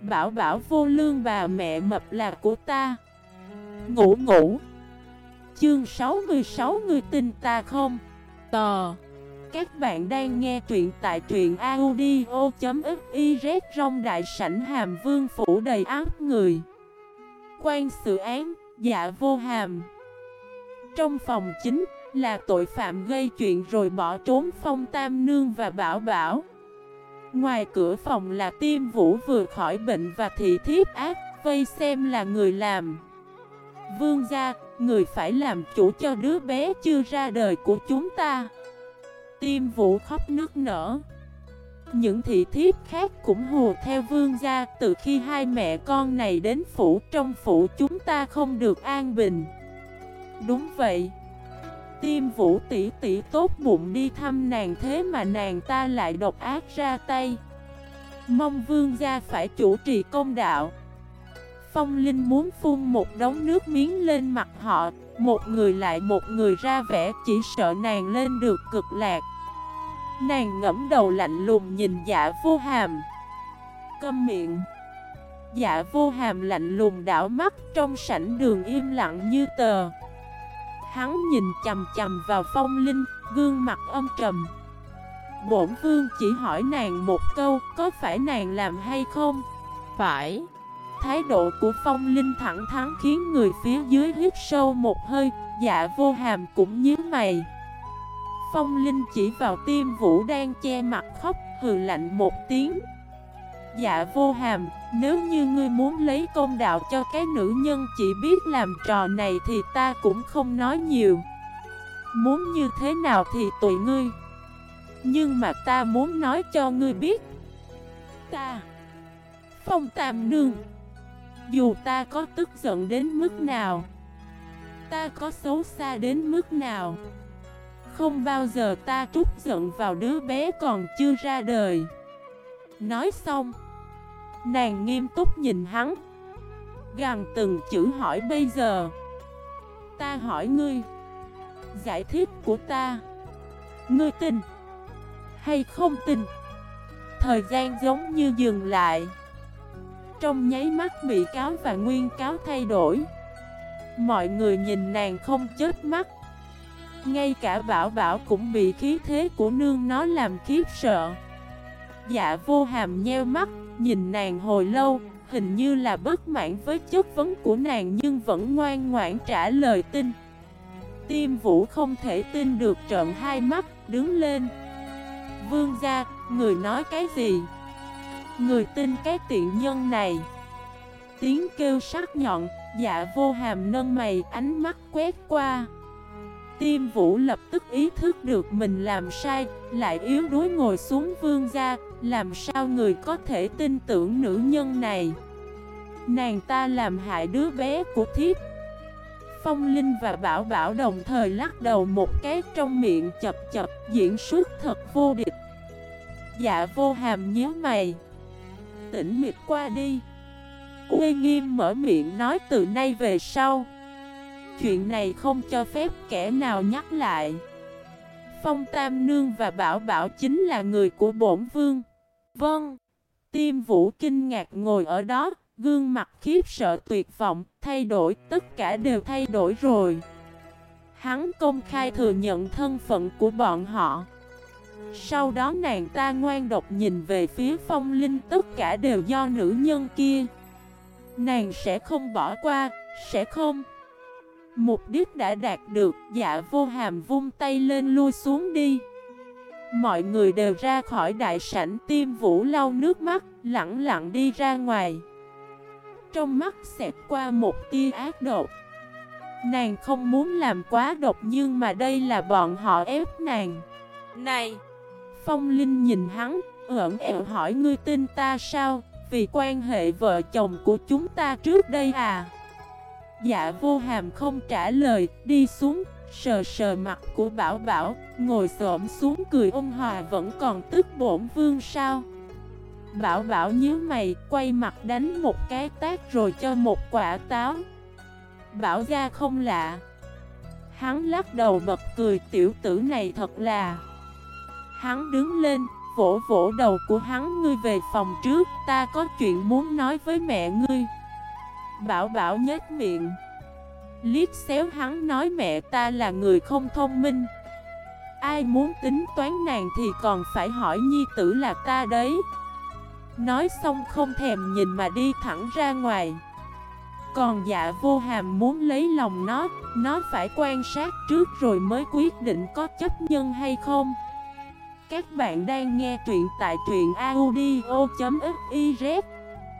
Bảo bảo vô lương bà mẹ mập là của ta. Ngủ ngủ. Chương 66 người tin ta không? Tò Các bạn đang nghe truyện tại truyện audio.xyz Rong đại sảnh hàm vương phủ đầy áp người. Quan sự án Dạ vô hàm. Trong phòng chính là tội phạm gây chuyện rồi bỏ trốn phong tam nương và bảo bảo. Ngoài cửa phòng là tiêm vũ vừa khỏi bệnh và thị thiếp ác Vây xem là người làm. Vương gia, người phải làm chủ cho đứa bé chưa ra đời của chúng ta. Tiêm vũ khóc nước nở. Những thị thiếp khác cũng hùa theo vương gia Từ khi hai mẹ con này đến phủ trong phủ chúng ta không được an bình. Đúng vậy. Tiêm vũ tỷ tỷ tốt bụng đi thăm nàng thế mà nàng ta lại độc ác ra tay. Mong vương gia phải chủ trì công đạo. Phong Linh muốn phun một đống nước miếng lên mặt họ, Một người lại một người ra vẻ chỉ sợ nàng lên được cực lạc. Nàng ngẫm đầu lạnh lùng nhìn dạ vô hàm. Câm miệng. Dạ vô hàm lạnh lùng đảo mắt trong sảnh đường im lặng như tờ. Hắn nhìn chầm chầm vào phong linh, gương mặt âm trầm. Bổn vương chỉ hỏi nàng một câu, có phải nàng làm hay không? Phải. Thái độ của phong linh thẳng thắn khiến người phía dưới hít sâu một hơi Dạ vô hàm cũng nhíu mày. Phong linh chỉ vào tim vũ đang che mặt khóc hừ lạnh một tiếng Dạ vô hàm, nếu như ngươi muốn lấy công đạo cho cái nữ nhân chỉ biết làm trò này thì ta cũng không nói nhiều. Muốn như thế nào thì tùy ngươi. Nhưng mà ta muốn nói cho ngươi biết. Ta Phong Tam Nương Dù ta có tức giận đến mức nào Ta có xấu xa đến mức nào Không bao giờ ta trút giận vào đứa bé còn chưa ra đời. Nói xong Nàng nghiêm túc nhìn hắn. Gằn từng chữ hỏi bây giờ. Ta hỏi ngươi. Giải thích của ta. Ngươi tin Hay không tin? Thời gian giống như dừng lại. Trong nháy mắt bị cáo và nguyên cáo thay đổi. Mọi người nhìn nàng không chết mắt. Ngay cả bảo bảo cũng bị khí thế của nương nó làm khiếp sợ. Dạ vô hàm nheo mắt, nhìn nàng hồi lâu, hình như là bất mãn với chất vấn của nàng nhưng vẫn ngoan ngoãn trả lời tin. Tiêm vũ không thể tin được trợn hai mắt, đứng lên. Vương gia, người nói cái gì? Người tin cái tiện nhân này. Tiếng kêu sắc nhọn, dạ vô hàm nâng mày, ánh mắt quét qua. Tiêm vũ lập tức ý thức được mình làm sai, lại yếu đuối ngồi xuống vương gia, làm sao người có thể tin tưởng nữ nhân này? Nàng ta làm hại đứa bé của thiếp. Phong Linh và Bảo Bảo đồng thời lắc đầu một cái trong miệng chập chập, diễn xuất thật vô địch. Dạ vô hàm nhớ mày. Tỉnh mịt qua đi. Uê nghiêm mở miệng nói từ nay về sau. Chuyện này không cho phép kẻ nào nhắc lại. Phong Tam Nương và Bảo Bảo chính là người của bổn vương. Vâng. Tiêm vũ kinh ngạc ngồi ở đó, gương mặt khiếp sợ tuyệt vọng, thay đổi, tất cả đều thay đổi rồi. Hắn công khai thừa nhận thân phận của bọn họ. Sau đó nàng ta ngoan độc nhìn về phía phong linh tất cả đều do nữ nhân kia. Nàng sẽ không bỏ qua, sẽ không. Mục đích đã đạt được, dạ vô hàm vung tay lên lui xuống đi. Mọi người đều ra khỏi đại sảnh tiêm vũ lau nước mắt, lặng lặng đi ra ngoài. Trong mắt xẹt qua một tia ác độc. Nàng không muốn làm quá độc nhưng mà đây là bọn họ ép nàng. Này! Phong Linh nhìn hắn, ẩn ẹo hỏi ngươi tin ta sao, vì quan hệ vợ chồng của chúng ta trước đây à? Dạ vô hàm không trả lời, đi xuống, Sờ sờ mặt của Bảo Bảo, ngồi xổm xuống cười ôn hòa vẫn còn tức bổn vương sao. Bảo Bảo nhíu mày, quay mặt đánh một cái tát rồi cho một quả táo. Bảo ra không lạ. Hắn lắc đầu bật cười tiểu tử này thật là. Hắn đứng lên, vỗ vỗ đầu của hắn Ngươi về phòng trước Ta có chuyện muốn nói với mẹ ngươi Bảo bảo nhếch miệng Liết xéo hắn nói mẹ ta là người không thông minh. Ai muốn tính toán nàng thì còn phải hỏi nhi tử là ta đấy. Nói xong không thèm nhìn mà đi thẳng ra ngoài. Còn dạ vô hàm muốn lấy lòng nó Nó phải quan sát trước rồi mới quyết định có chấp nhân hay không. Các bạn đang nghe truyện tại truyện audio.fif